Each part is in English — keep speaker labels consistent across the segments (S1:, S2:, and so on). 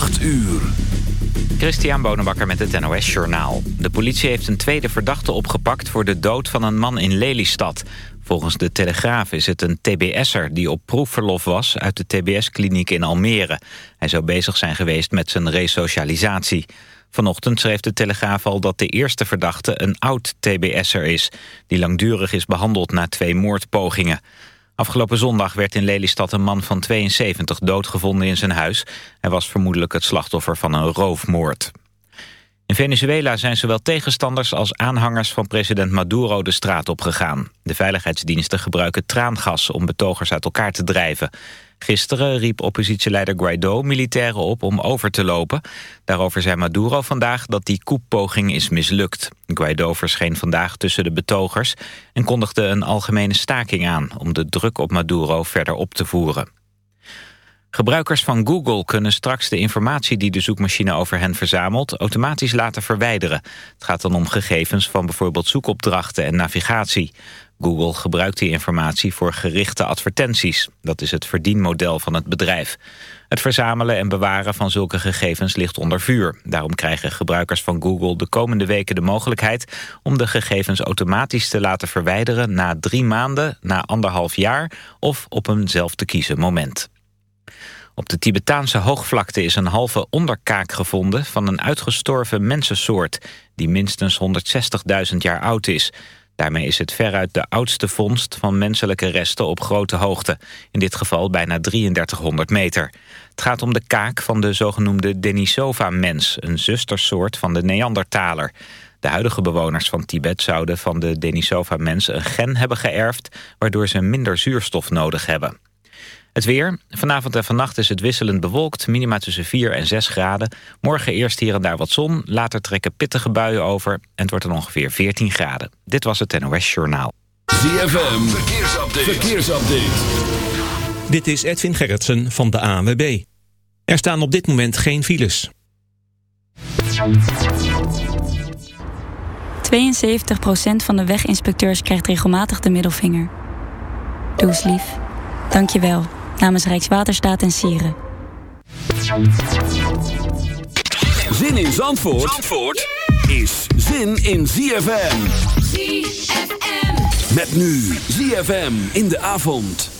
S1: 8 uur.
S2: Christian Bonenbakker met het NOS Journaal. De politie heeft een tweede verdachte opgepakt voor de dood van een man in Lelystad. Volgens de Telegraaf is het een tbs'er die op proefverlof was... uit de tbs-kliniek in Almere. Hij zou bezig zijn geweest met zijn resocialisatie. Vanochtend schreef de Telegraaf al dat de eerste verdachte een oud tbs'er is... die langdurig is behandeld na twee moordpogingen. Afgelopen zondag werd in Lelystad een man van 72 doodgevonden in zijn huis. Hij was vermoedelijk het slachtoffer van een roofmoord. In Venezuela zijn zowel tegenstanders als aanhangers van president Maduro de straat op gegaan. De veiligheidsdiensten gebruiken traangas om betogers uit elkaar te drijven. Gisteren riep oppositieleider Guaido militairen op om over te lopen. Daarover zei Maduro vandaag dat die koeppoging is mislukt. Guaido verscheen vandaag tussen de betogers... en kondigde een algemene staking aan... om de druk op Maduro verder op te voeren. Gebruikers van Google kunnen straks de informatie die de zoekmachine over hen verzamelt automatisch laten verwijderen. Het gaat dan om gegevens van bijvoorbeeld zoekopdrachten en navigatie. Google gebruikt die informatie voor gerichte advertenties. Dat is het verdienmodel van het bedrijf. Het verzamelen en bewaren van zulke gegevens ligt onder vuur. Daarom krijgen gebruikers van Google de komende weken de mogelijkheid... om de gegevens automatisch te laten verwijderen na drie maanden, na anderhalf jaar... of op een zelf te kiezen moment. Op de Tibetaanse hoogvlakte is een halve onderkaak gevonden... van een uitgestorven mensensoort die minstens 160.000 jaar oud is... Daarmee is het veruit de oudste vondst van menselijke resten op grote hoogte. In dit geval bijna 3300 meter. Het gaat om de kaak van de zogenoemde Denisova-mens... een zustersoort van de Neandertaler. De huidige bewoners van Tibet zouden van de Denisova-mens een gen hebben geërfd... waardoor ze minder zuurstof nodig hebben. Het weer. Vanavond en vannacht is het wisselend bewolkt. Minima tussen 4 en 6 graden. Morgen eerst hier en daar wat zon. Later trekken pittige buien over. En het wordt dan ongeveer 14 graden. Dit was het NOS Journaal.
S1: ZFM. Verkeersupdate. Verkeersupdate.
S3: Dit is Edwin Gerritsen van de ANWB. Er staan op dit moment geen files.
S4: 72% van de weginspecteurs krijgt regelmatig de middelvinger. Doe eens lief. Dank je wel namens Rijkswaterstaat en Sieren.
S1: Zin in Zandvoort, Zandvoort is zin in ZFM. ZFM. Met nu ZFM in de avond.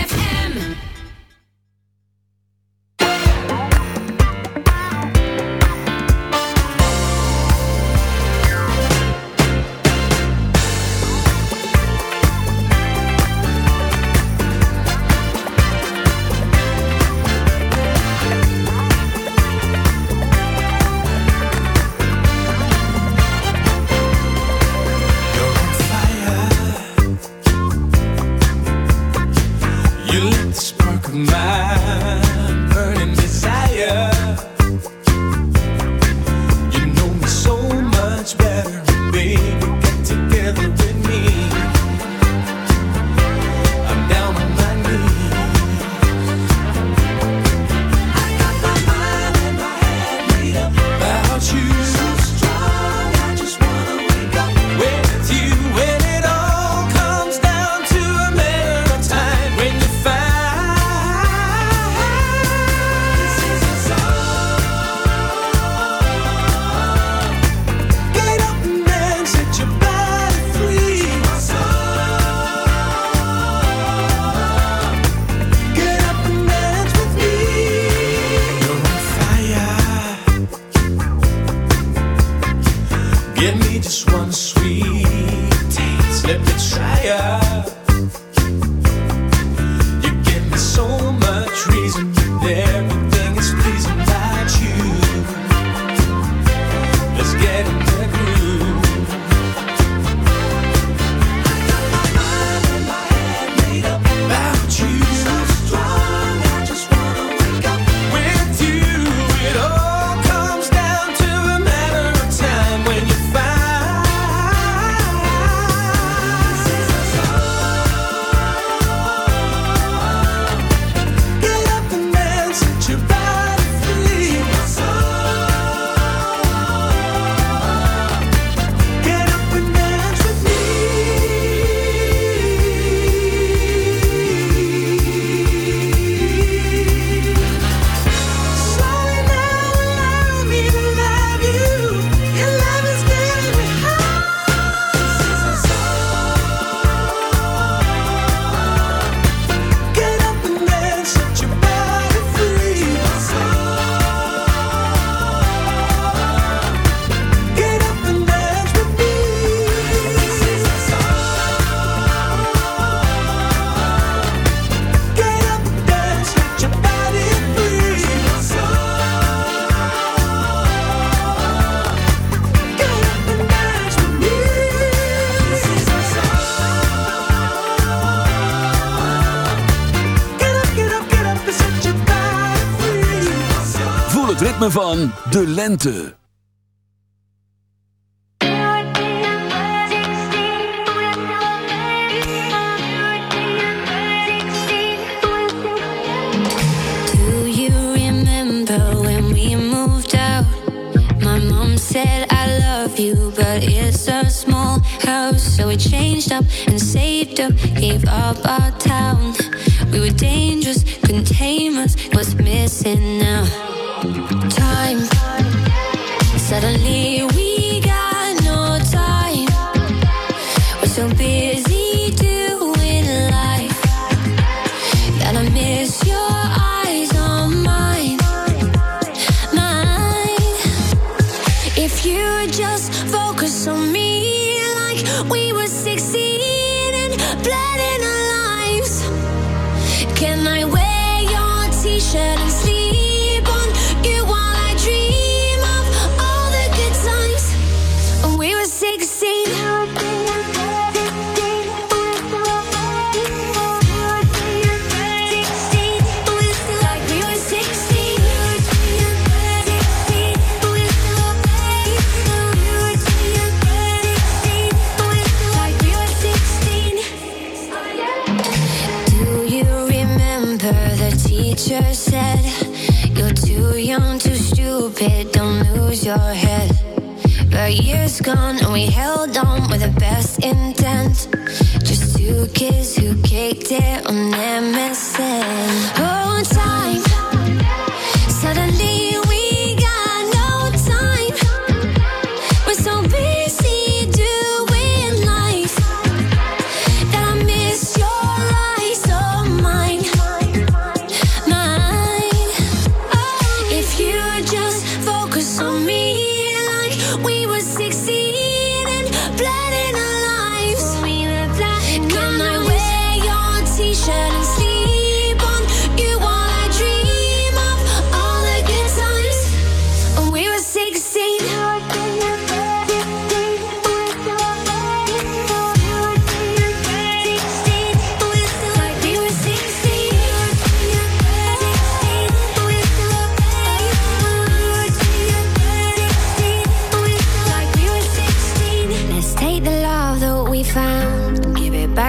S1: van de lente.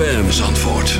S5: ZFM Zandvoort.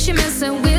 S5: Cause you're messing with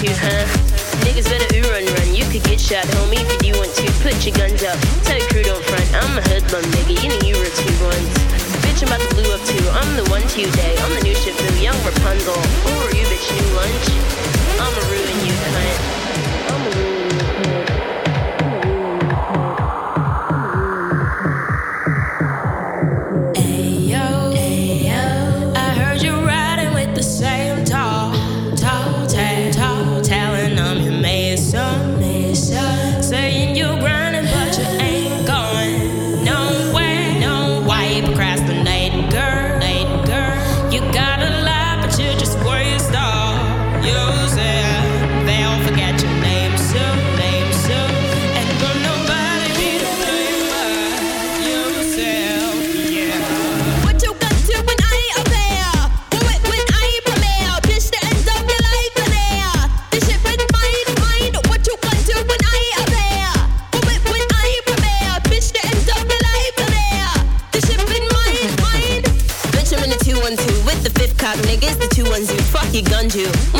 S5: to, huh? Niggas better ooh run run. You could get shot, homie, if you do want to. Put your guns up. Tell your crew don't front. I'm a hoodlum, nigga. You know you were two ones. Bitch, I'm about to blue up too. I'm the one to day. I'm the new
S1: Shifu, young Rapunzel. Who are you, bitch? New
S6: lunch? I'ma ruin
S7: you,
S6: cunt.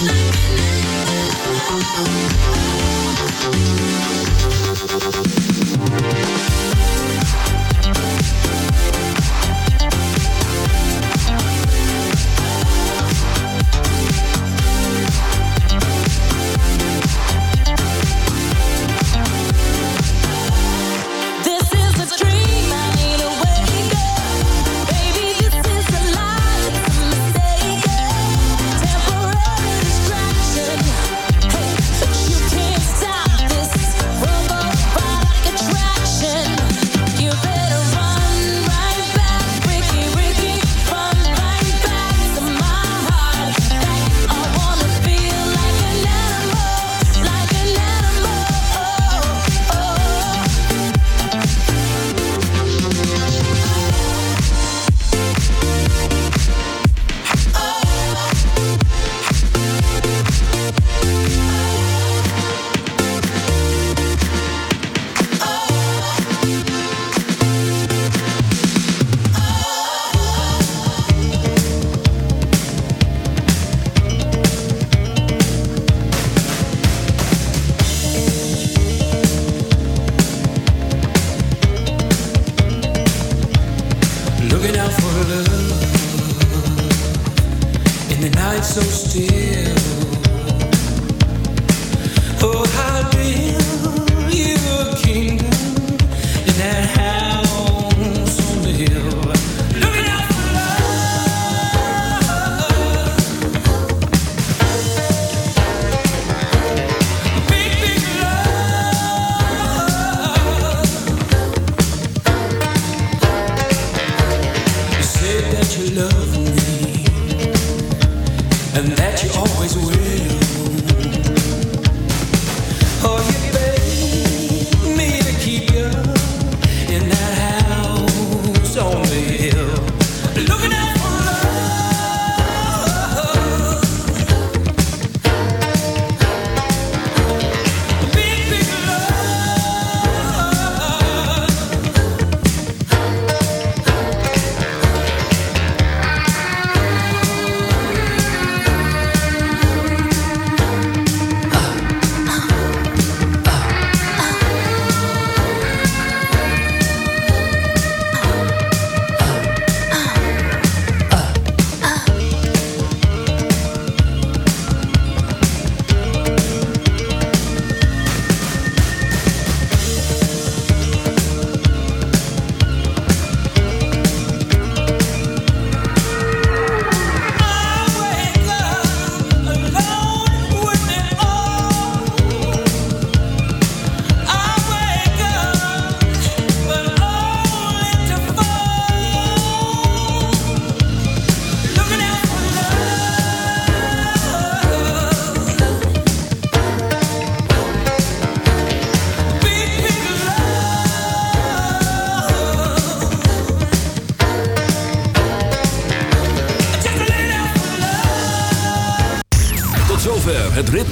S1: We'll be.